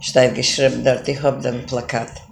Šta je geschrieben, dort, ich hab den Plakat.